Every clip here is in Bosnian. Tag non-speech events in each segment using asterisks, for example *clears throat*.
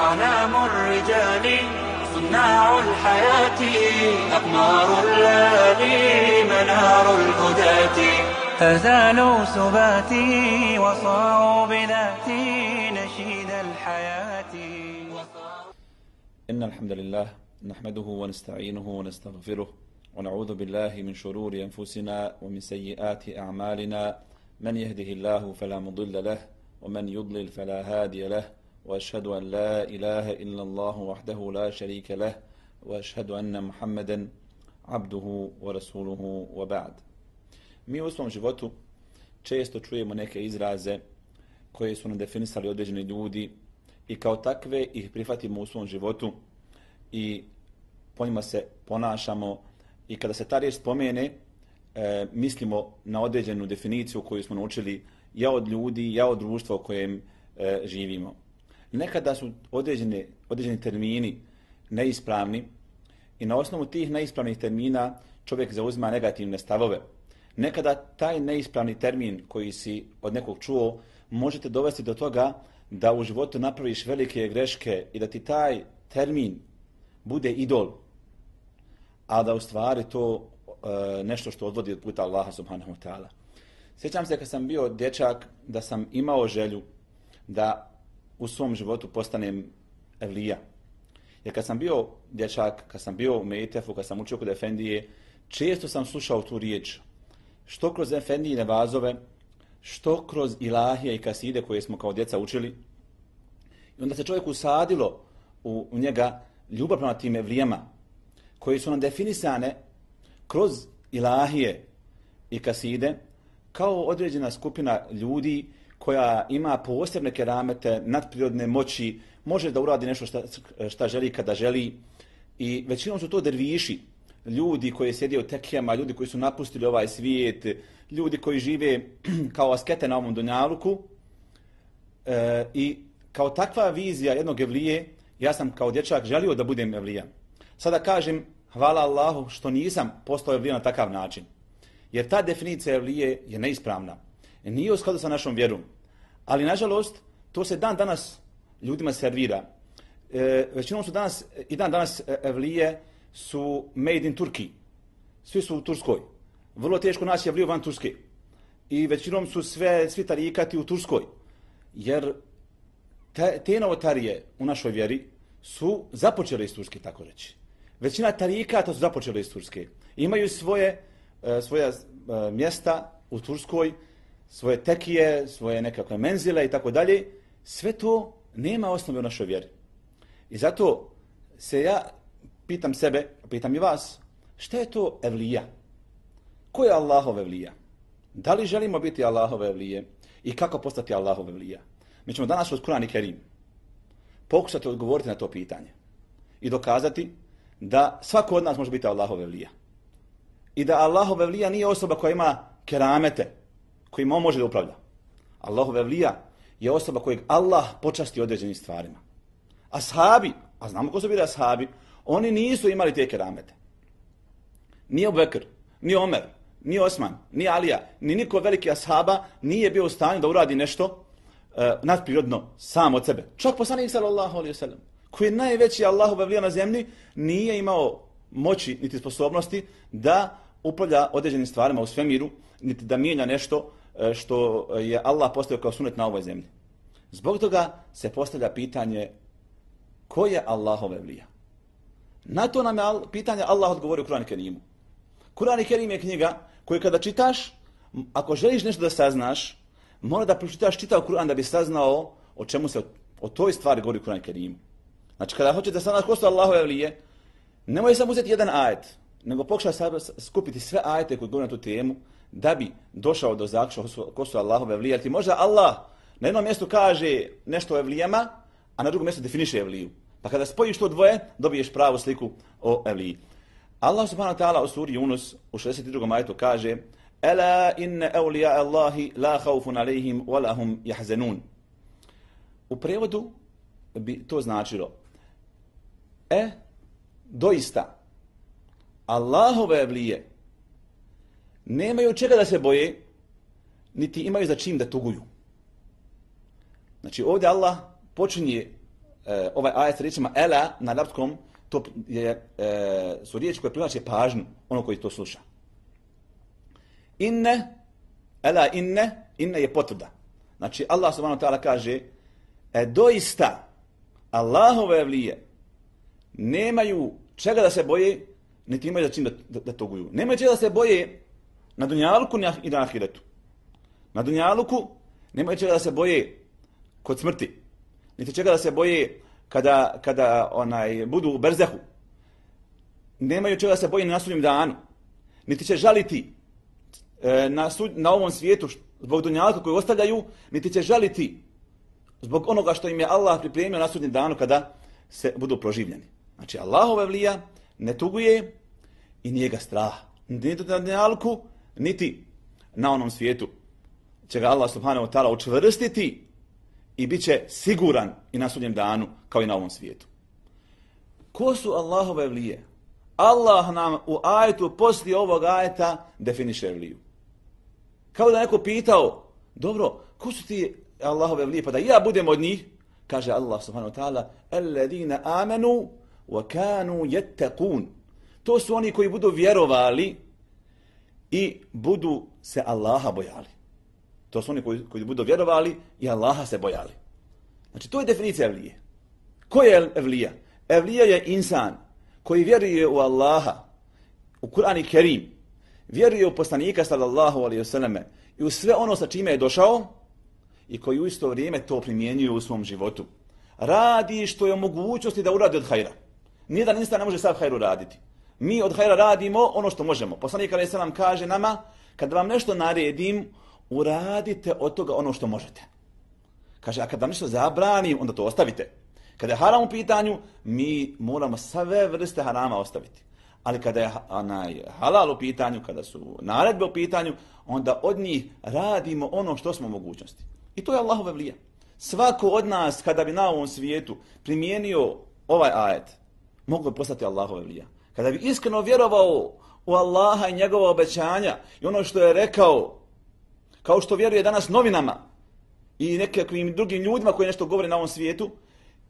أعلام الرجال صناع الحياة أقمار الليالي منار الهداة. أزالوا سباتي وصاروا بذاتي نشيد الحياة. إن الحمد لله نحمده ونستعينه ونستغفره ونعوذ بالله من شرور أنفسنا ومن سيئات أعمالنا. من يهده الله فلا مضل له ومن يضلل فلا هادي له. واشهد ان لا اله الا الله وحده لا شريك له واشهد ان محمدا عبده ورسوله وبعد mi u svom životu često čujemo neke izraze koje su nam definisali određeni ljudi i kao takve ih prihvatimo u svom životu i po njima se ponašamo i kada se ta riječ spomene e, mislimo na određenu definiciju koju smo naučili ja od ljudi, ja od društva u kojem e, živimo. Nekada su određene, određeni termini neispravni i na osnovu tih neispravnih termina čovjek zauzima negativne stavove. Nekada taj neispravni termin koji si od nekog čuo možete dovesti do toga da u životu napraviš velike greške i da ti taj termin bude idol, a da u stvari to e, nešto što odvodi od puta Allaha subhanahu wa ta'ala. Sjećam se kad sam bio dječak da sam imao želju da u svom životu postanem evlija. Jer kad sam bio dječak, kad sam bio u Metefu, kad sam učio kod Efendije, često sam slušao tu riječ. Što kroz Efendijine vazove, što kroz ilahije i kaside koje smo kao djeca učili. I onda se čovjek usadilo u, u njega ljubav prema tim evlijama, koje su nam definisane kroz ilahije i kaside, kao određena skupina ljudi koja ima posebne keramete, nadprirodne moći, može da uradi nešto šta, šta želi kada želi. I većinom su to derviši, ljudi koji sjede u tekijama, ljudi koji su napustili ovaj svijet, ljudi koji žive *clears throat* kao askete na ovom dunjaluku. E, I kao takva vizija jednog evlije, ja sam kao dječak želio da budem evlija. Sada kažem, hvala Allahu što nisam postao evlija na takav način. Jer ta definicija evlije je neispravna. E, nije u skladu sa našom vjerom. Ali, nažalost, to se dan danas ljudima servira. E, većinom su danas, i dan danas e, evlije su made in Turkey. Svi su u Turskoj. Vrlo teško naći evliju van Turske. I većinom su sve, svi tarikati u Turskoj. Jer te, te novotarije u našoj vjeri su započele iz Turske, tako reći. Većina tarikata su započele iz Turske. Imaju svoje E, svoja e, mjesta u Turskoj, svoje tekije, svoje nekakve menzile i tako dalje, sve to nema osnove u našoj vjeri. I zato se ja pitam sebe, pitam i vas, šta je to evlija? Ko je Allahov evlija? Da li želimo biti Allahove evlije i kako postati Allahov evlija? Mi ćemo danas od Kur'an i Kerim pokušati odgovoriti na to pitanje i dokazati da svako od nas može biti Allahov evlija i da Allahov evlija nije osoba koja ima keramete, kojima on može da upravlja. Allahov velija je osoba kojeg Allah počasti određenim stvarima. Ashabi, a znamo ko su bili ashabi, oni nisu imali te keramete. Ni Abu Bekr, ni Omer, ni Osman, ni Alija, ni niko veliki ashaba nije bio u stanju da uradi nešto uh, nadprirodno sam od sebe. Čak poslanik sallallahu alaihi sallam, koji je najveći Allahov velija na zemlji, nije imao moći niti sposobnosti da upravlja određenim stvarima u svemiru, niti da mijenja nešto E, što je Allah postavio kao sunet na ovoj zemlji. Zbog toga se postavlja pitanje ko je Allahov vlija? Na to nam je pitanje Allah odgovori u Kur'an i Kerimu. Kur'an i Kerim je knjiga koju kada čitaš, ako želiš nešto da saznaš, mora da pročitaš čitav Kur'an da bi saznao o čemu se o toj stvari govori u Kur'an i Kerimu. Znači kada hoćeš da saznaš ko su Allahove vlije, nemoj samo uzeti jedan ajet, nego pokušaj skupiti sve ajete koji govore na tu temu, da bi došao do zakša ko su Allahove evlije. Ti možda Allah na jednom mjestu kaže nešto o evlijama, a na drugom mjestu definiše evliju. Pa kada spojiš to dvoje, dobiješ pravu sliku o evliji. Allah subhanahu wa ta'ala u suri Yunus u 62. ajetu kaže Ela inne evlija Allahi la haufun alejhim wa lahum jahzenun. U prevodu bi to značilo E, doista, Allahove evlije nemaju čega da se boje, niti imaju za čim da tuguju. Znači ovdje Allah počinje e, ovaj ajet riječima ela na arapskom to je, e, su riječi koje privlače pažnju ono koji to sluša. Inne, ela inne, inne je potvrda. Znači Allah subhanahu wa ta'ala kaže e doista Allahove vlije nemaju čega da se boje, niti imaju za čim da, da, da toguju. Nemaju čega da se boje na dunjaluku ah- i na ahiretu. Na dunjaluku nemaju čega da se boje kod smrti. Niti čega da se boje kada, kada onaj budu u berzehu. Nemaju čega da se boje na sudnjem danu. Niti će žaliti e, na, sud, na ovom svijetu zbog dunjalka koju ostavljaju, niti će žaliti zbog onoga što im je Allah pripremio na sudnjem danu kada se budu proživljeni. Znači, Allahove vlija ne tuguje i nije ga strah. Niti na dunjalku, niti na onom svijetu će ga Allah subhanahu wa ta'ala učvrstiti i bit će siguran i na sudnjem danu kao i na ovom svijetu. Ko su Allahove vlije? Allah nam u ajetu poslije ovog ajeta definiše vliju. Kao da neko pitao, dobro, ko su ti Allahove vlije, pa da ja budem od njih? Kaže Allah subhanahu wa ta'ala, Alladina amenu wa kanu yattaqun. To su oni koji budu vjerovali i budu se Allaha bojali. To su oni koji, koji budu vjerovali i Allaha se bojali. Znači, to je definicija evlije. Ko je evlija? Evlija je insan koji vjeruje u Allaha, u Kur'an i Kerim, vjeruje u poslanika sallallahu alaihi vseleme i u sve ono sa čime je došao i koji u isto vrijeme to primjenjuje u svom životu. Radi što je mogućnosti da uradi od hajra. Nijedan insan ne može sad hajru raditi. Mi od hajra radimo ono što možemo. Poslanik Ali Selam kaže nama, kad vam nešto naredim, uradite od toga ono što možete. Kaže, a kad vam nešto zabranim, onda to ostavite. Kada je haram u pitanju, mi moramo sve vrste harama ostaviti. Ali kada je onaj halal u pitanju, kada su naredbe u pitanju, onda od njih radimo ono što smo mogućnosti. I to je Allahove vlija. Svako od nas, kada bi na ovom svijetu primijenio ovaj ajet, moglo bi postati Allahove vlija. Kada bi iskreno vjerovao u Allaha i njegova obećanja i ono što je rekao, kao što vjeruje danas novinama i nekakvim drugim ljudima koji nešto govore na ovom svijetu,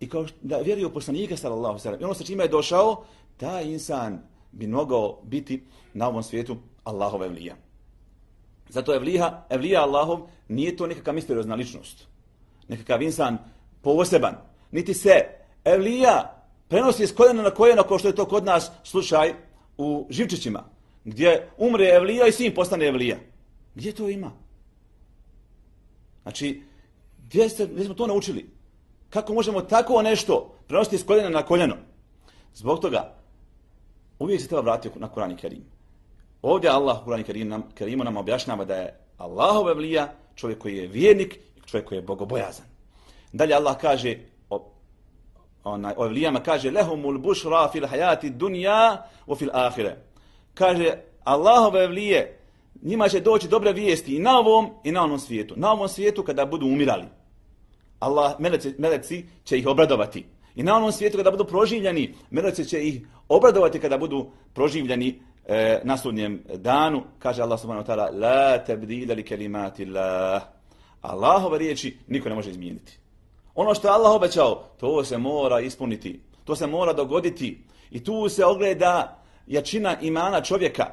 i kao da vjeruje u poslanika sallallahu sallam, i ono sa čime je došao, taj insan bi mogao biti na ovom svijetu Allahove vlija. Zato je vlija, vlija Allahov nije to nekakva misteriozna ličnost. Nekakav insan poseban. Niti se evlija prenosi iz koljena na koljeno kao što je to kod nas slušaj u živčićima. Gdje umre evlija i sin postane evlija. Gdje to ima? Znači, gdje, ste, gdje smo to naučili? Kako možemo tako nešto prenositi iz koljena na koljeno? Zbog toga, uvijek se treba vratiti na Kur'an i Kerim. Ovdje Allah u Kur'an i Kerim nam, Kerimu nam objašnjava da je Allahov evlija čovjek koji je vjernik i čovjek koji je bogobojazan. Dalje Allah kaže onaj, o evlijama kaže lehumul bušra fil hayati dunja u fil ahire. Kaže Allahove evlije njima će doći dobre vijesti i na ovom i na onom svijetu. Na ovom svijetu kada budu umirali. Allah, meleci, meleci će ih obradovati. I na onom svijetu kada budu proživljeni, meleci će ih obradovati kada budu proživljeni e, na sudnjem danu. Kaže Allah subhanahu wa ta'ala, la tabdila li kelimati Allah. Allahove riječi niko ne može izmijeniti. Ono što je Allah obećao, to se mora ispuniti. To se mora dogoditi. I tu se ogleda jačina imana čovjeka.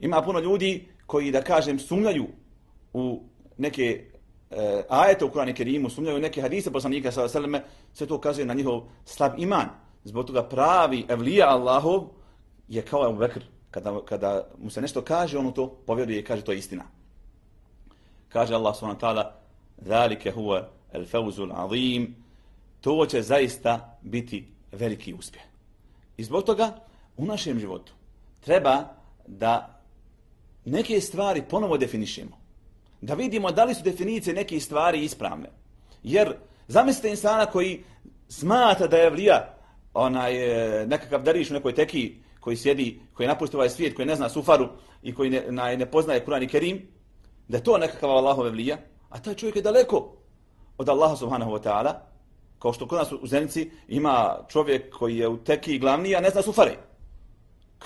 Ima puno ljudi koji, da kažem, sumljaju u neke e, ajete u Kur'anu Kerimu, sumnjaju neke hadise poslanika sallallahu alejhi ve sve to ukazuje na njihov slab iman. Zbog toga pravi evlija Allahov je kao Abu Bekr. Kada, kada mu se nešto kaže, on to povjeruje i kaže to je istina. Kaže Allah subhanahu wa ta'ala, "Zalika el al-fawzul 'azim." To će zaista biti veliki uspjeh. I zbog toga u našem životu treba da neke stvari ponovo definišemo da vidimo da li su definicije neke stvari ispravne. Jer zamislite insana koji smatra da je vlija onaj, e, nekakav dariš u nekoj teki koji sjedi, koji je napustio ovaj svijet, koji ne zna sufaru i koji ne, ne, ne poznaje Kur'an i Kerim, da je to nekakav Allahove vlija, a taj čovjek je daleko od Allaha subhanahu wa ta'ala, kao što kod nas u Zenici ima čovjek koji je u teki glavni, a ne zna sufare.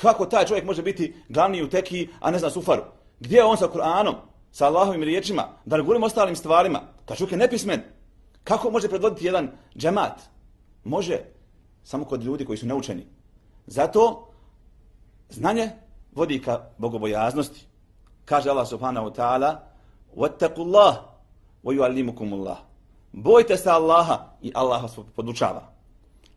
Kako taj čovjek može biti glavni u teki, a ne zna sufaru? Gdje je on sa Kur'anom? sa Allahovim riječima, da ne govorimo ostalim stvarima, ta čovjek je nepismen. Kako može predvoditi jedan džemat? može samo kod ljudi koji su naučeni. Zato znanje vodi ka bogobojaznosti. Kaže Allah subhanahu wa ta'ala وَاتَّقُوا اللَّهِ وَيُعَلِّمُكُمُ اللَّهِ Bojte se Allaha i Allah vas podučava.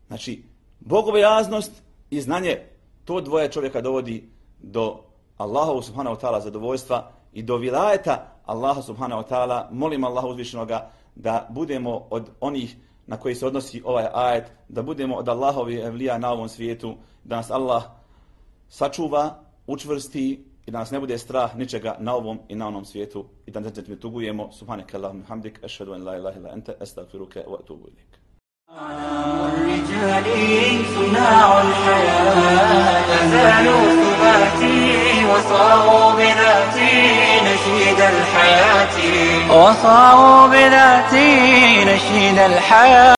Znači, bogobojaznost i znanje, to dvoje čovjeka dovodi do Allaha subhanahu wa ta'ala zadovoljstva i do vilajeta Allaha subhanahu wa ta'ala. Molim Allaha uzvišenoga da budemo od onih na koji se odnosi ovaj ajet, da budemo od Allahovi evlija na ovom svijetu, da nas Allah sačuva, učvrsti i da nas ne bude strah ničega na ovom i na onom svijetu i da ne mi tugujemo. Subhaneke Allahum hamdik, ašhedu en la ilaha ila ente, estagfiruke, wa atubu ilik. الرجال صناع الحياة أزالوا ثباتي وصاروا بذاتي نشيد الحياة وصاروا بذاتي نشيد الحياة